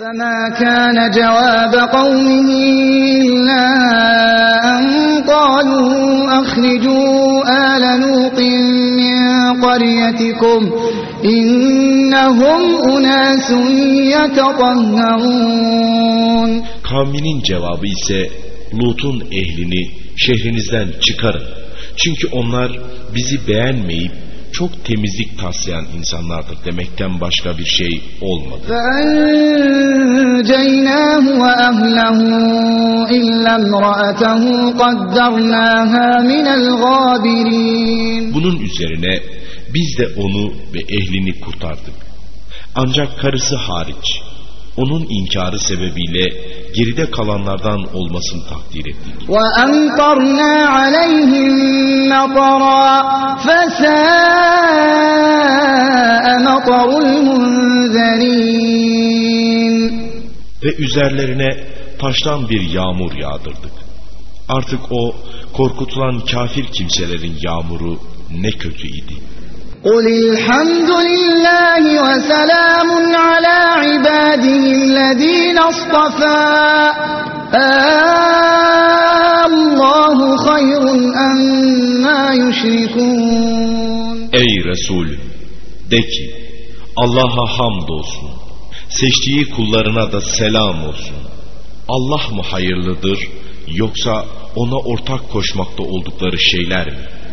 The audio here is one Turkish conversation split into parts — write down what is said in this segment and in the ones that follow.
فما كان جواب قومه إلا أن قالوا أخرجوا آل لوط من قريتكم إنهم أناس يتطهرون Kavminin cevabı ise Lut'un ehlini şehrinizden çıkarın. Çünkü onlar bizi beğenmeyip çok temizlik taslayan insanlardır demekten başka bir şey olmadı. Bunun üzerine biz de onu ve ehlini kurtardık. Ancak karısı hariç onun inkarı sebebiyle geride kalanlardan olmasını takdir ettik. وأمطرنا عليهم مطرا فساء مطر المنذرين Ve üzerlerine taştan bir yağmur yağdırdık. Artık o korkutulan kafir kimselerin yağmuru ne kötüydi. قل الحمد لله وسلام على عباده الذين اصطفى الله خير أما يشركون Ey Resul! De ki, Allah'a hamdolsun. Seçtiği kullarına da selam olsun. Allah mı hayırlıdır yoksa ona ortak koşmakta oldukları şeyler mi?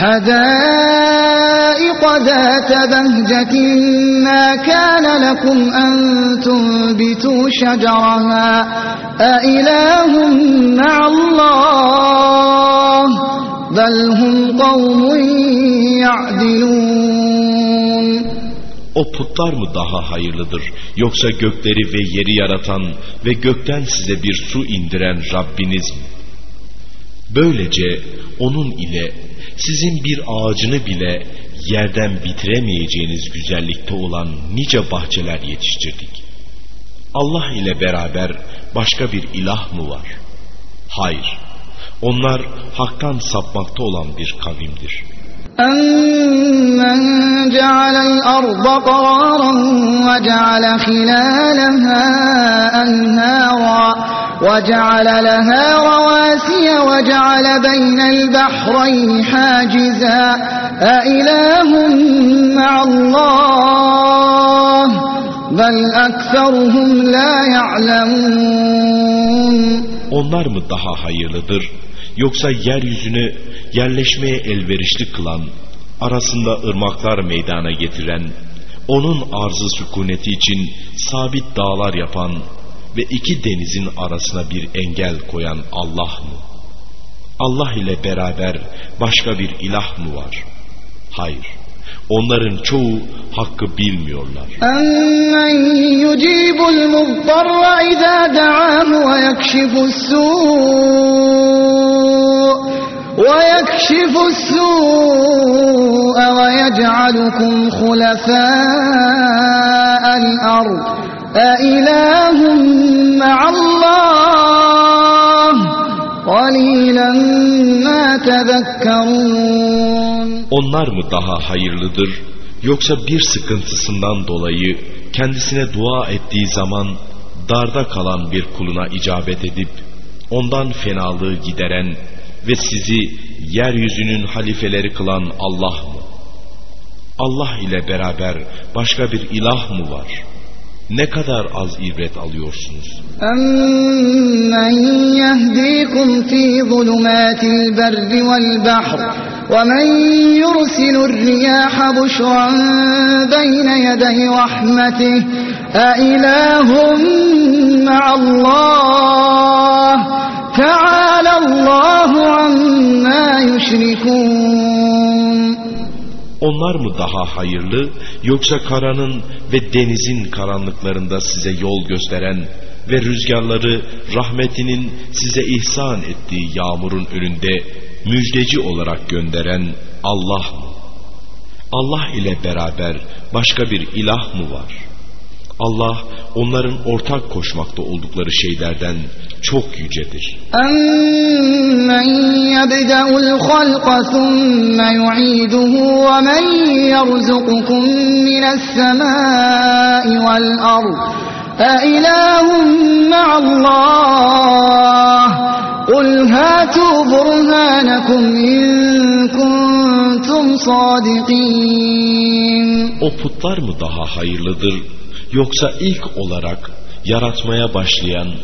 حدائق ذات بهجة ما كان لكم أن تنبتوا شجرها أإله مع الله بل هم قوم يعدلون O putlar mı daha hayırlıdır yoksa gökleri ve yeri yaratan ve gökten size bir su indiren Rabbiniz mi? Böylece onun ile sizin bir ağacını bile yerden bitiremeyeceğiniz güzellikte olan nice bahçeler yetiştirdik. Allah ile beraber başka bir ilah mı var? Hayır. Onlar haktan sapmakta olan bir kavimdir. أَمَّنْ جَعَلَ الْأَرْضَ قَرَارًا وَجَعَلَ خِلَالَهَا أَنْهَارًا وَجَعَلَ لَهَا رَوَاسِيَ وَجَعَلَ بَيْنَ الْبَحْرَيْنِ حَاجِزًا أَإِلَٰهٌ مَّعَ اللَّهِ بَلْ أَكْثَرُهُمْ لَا يَعْلَمُونَ Onlar mı daha hayırlıdır. Yoksa yeryüzünü yerleşmeye elverişli kılan, arasında ırmaklar meydana getiren, onun arzı sükuneti için sabit dağlar yapan ve iki denizin arasına bir engel koyan Allah mı? Allah ile beraber başka bir ilah mı var? Hayır. Onların çoğu hakkı bilmiyorlar. Emmen yucibul muzdarra izâ da'âhu ve yekşifus وَيَكْشِفُ السُّوءَ وَيَجْعَلُكُمْ خُلَفَاءَ الْأَرْضِ أَإِلَٰهٌ مَّعَ اللَّهِ قَلِيلًا مَّا تَذَكَّرُونَ Onlar mı daha hayırlıdır yoksa bir sıkıntısından dolayı kendisine dua ettiği zaman darda kalan bir kuluna icabet edip ondan fenalığı gideren ve sizi yeryüzünün halifeleri kılan Allah mı? Allah ile beraber başka bir ilah mı var? Ne kadar az ibret alıyorsunuz? أَمَّنْ يَهْدِيكُمْ فِي ظُلُمَاتِ الْبَرِّ وَالْبَحْرِ وَمَنْ يُرْسِلُ الرِّيَاحَ بُشْرًا بَيْنَ يَدَيْ رَحْمَتِهِ أَإِلَٰهٌ مَّعَ اللَّهِ Teala Allahu amma yüşrikun. Onlar mı daha hayırlı yoksa karanın ve denizin karanlıklarında size yol gösteren ve rüzgarları rahmetinin size ihsan ettiği yağmurun önünde müjdeci olarak gönderen Allah mı? Allah ile beraber başka bir ilah mı var?'' Allah onların ortak koşmakta oldukları şeylerden çok yücedir. أَمَّنْ يَبْدَأُ الْخَلْقَ ثُمَّ يُعِيدُهُ وَمَنْ يَرْزُقُكُم مِّنَ السَّمَاءِ وَالْأَرْضِ أَإِلَٰهٌ مَّعَ اللَّهِ قُلْ هَاتُوا بُرْهَانَكُمْ إِن كُنتُمْ صَادِقِينَ O putlar mı daha hayırlıdır yoksa ilk olarak yaratmaya başlayan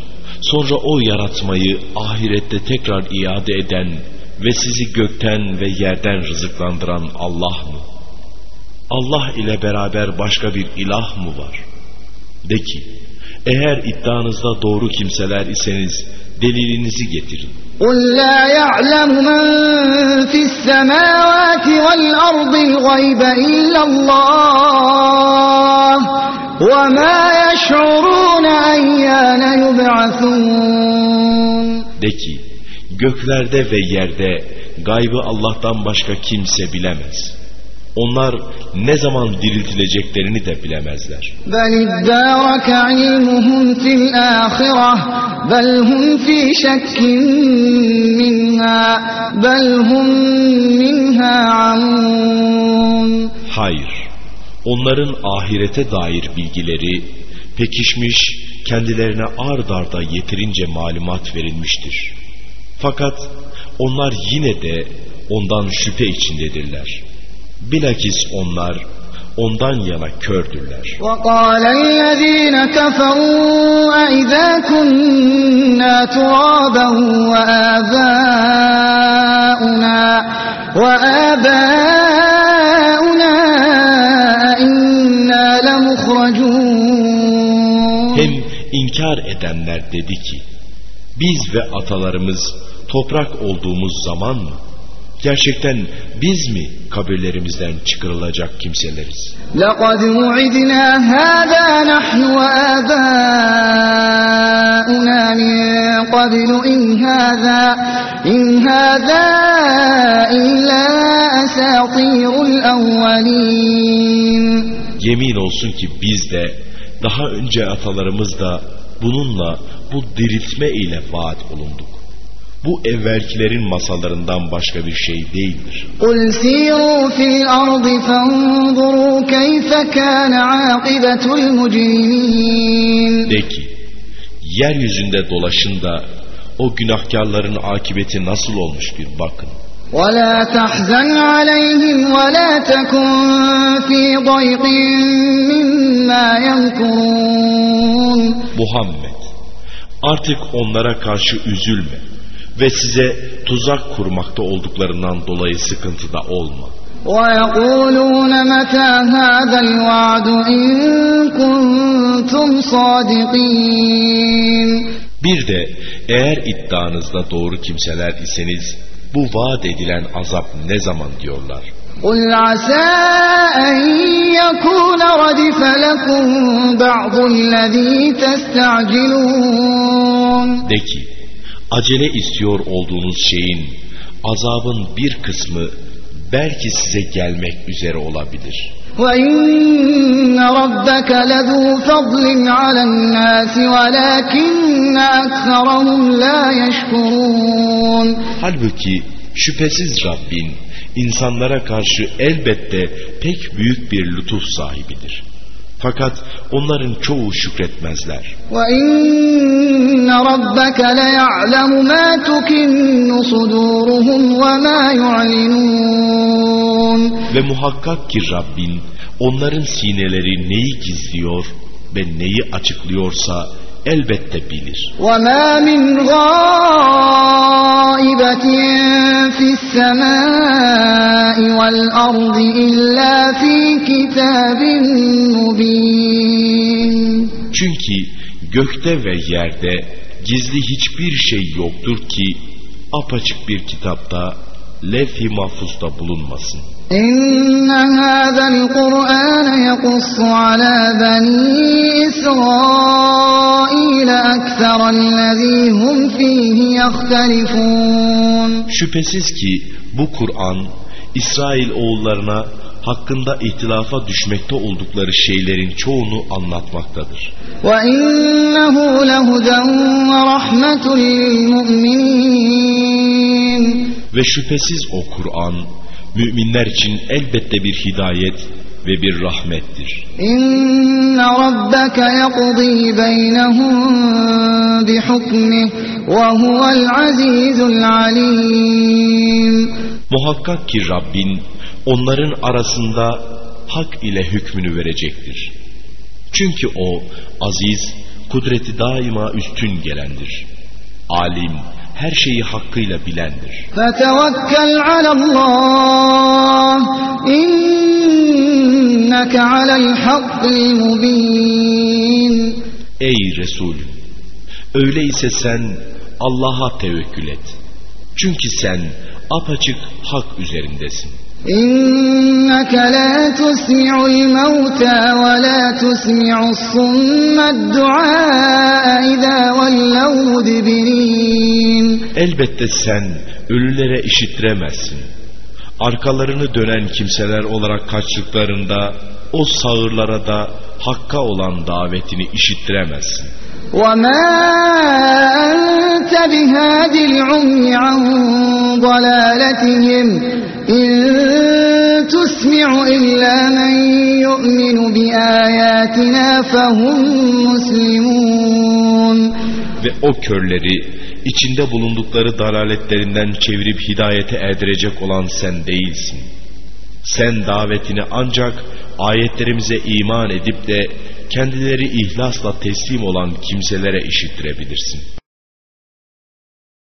sonra o yaratmayı ahirette tekrar iade eden ve sizi gökten ve yerden rızıklandıran Allah mı? Allah ile beraber başka bir ilah mı var? De ki, eğer iddianızda doğru kimseler iseniz delilinizi getirin. قل لا يعلم من في السماوات والأرض الغيب إلا الله وما يشعرون أيان يبعثون De ki, göklerde ve yerde gaybı Allah'tan başka kimse bilemez. Onlar ne zaman diriltileceklerini de bilemezler. بل ادارك علمهم في الآخرة بل هم في شك منها بل هم منها عمون Hayır, onların ahirete dair bilgileri pekişmiş, kendilerine ard arda yeterince malumat verilmiştir. Fakat onlar yine de ondan şüphe içindedirler. Bilakis onlar ondan yana kördürler. وقال الذين كفروا أئذا كنا ترابا وآباؤنا وآباؤنا إنا لمخرجون Hem inkar edenler dedi ki, biz ve atalarımız toprak olduğumuz zaman mı? Gerçekten biz mi kabirlerimizden çıkarılacak kimseleriz? لقد وعدنا هذا نحن وآباؤنا من قبل إن هذا إن هذا إلا أساطير الأولين Yemin olsun ki biz de daha önce atalarımız da bununla bu diriltme ile vaat olunduk. Bu evvelkilerin masallarından başka bir şey değildir. قل سيروا في الأرض فانظروا كيف كان عاقبة المجرمين De ki, yeryüzünde dolaşın da o günahkarların akıbeti nasıl olmuş bir bakın. ولا تحزن عليهم ولا تكن في ضيق مما يمكرون Muhammed, artık onlara karşı üzülme ve size tuzak kurmakta olduklarından dolayı sıkıntıda olma. ويقولون متى هذا الوعد إن كنتم صادقين Bir de eğer iddianızda doğru kimseler iseniz bu vaat edilen azap ne zaman diyorlar. قل عسى أن يكون ردف لكم بعض الذي تستعجلون De ki, acele istiyor olduğunuz şeyin azabın bir kısmı belki size gelmek üzere olabilir. وإن ربك لذو فضل على الناس ولكن أكثرهم لا يشكرون Halbuki şüphesiz Rabbin insanlara karşı elbette pek büyük bir lütuf sahibidir. Fakat onların çoğu şükretmezler. وإن ربك ليعلم ما تكن صدورهم وما يعلنون Ve muhakkak ki Rabbin onların sineleri neyi gizliyor ve neyi açıklıyorsa elbette bilir. وما من غائبة في السماء والأرض إلا في كتاب مبين Çünkü gökte ve yerde gizli hiçbir şey yoktur ki apaçık bir kitapta levh-i mahfuzda bulunmasın. إن هذا القرآن يقص على بني إسرائيل أكثر الذي هم فيه يختلفون Şüphesiz ki bu Kur'an İsrail oğullarına hakkında ihtilafa düşmekte oldukları şeylerin çoğunu anlatmaktadır. وَإِنَّهُ لَهُدًى وَرَحْمَةٌ لِلْمُؤْمِنِينَ ve şüphesiz o Kur'an müminler için elbette bir hidayet ve bir rahmettir. İnne rabbeke yakdî beynehum bihukmih ve huvel azizul alim. Muhakkak ki Rabbin onların arasında hak ile hükmünü verecektir. Çünkü o aziz, kudreti daima üstün gelendir. Alim, her şeyi hakkıyla bilendir. Fetevekkel alallah inneke alel hakkil mubin. Ey Resul! Öyleyse sen Allah'a tevekkül et. Çünkü sen apaçık hak üzerindesin. إنك لا تسمع الموتى ولا تسمع الصم الدعاء إذا ولوا مدبرين Elbette sen ölülere işittiremezsin. Arkalarını dönen kimseler olarak kaçtıklarında o sağırlara da hakka olan davetini işittiremezsin. وما أنت بهاد العمي عن ضلالتهم إن تسمع إلا من يؤمن بآياتنا فهم مسلمون Ve o körleri içinde bulundukları dalaletlerinden çevirip hidayete erdirecek olan sen değilsin. Sen davetini ancak ayetlerimize iman edip de kendileri ihlasla teslim olan kimselere işittirebilirsin.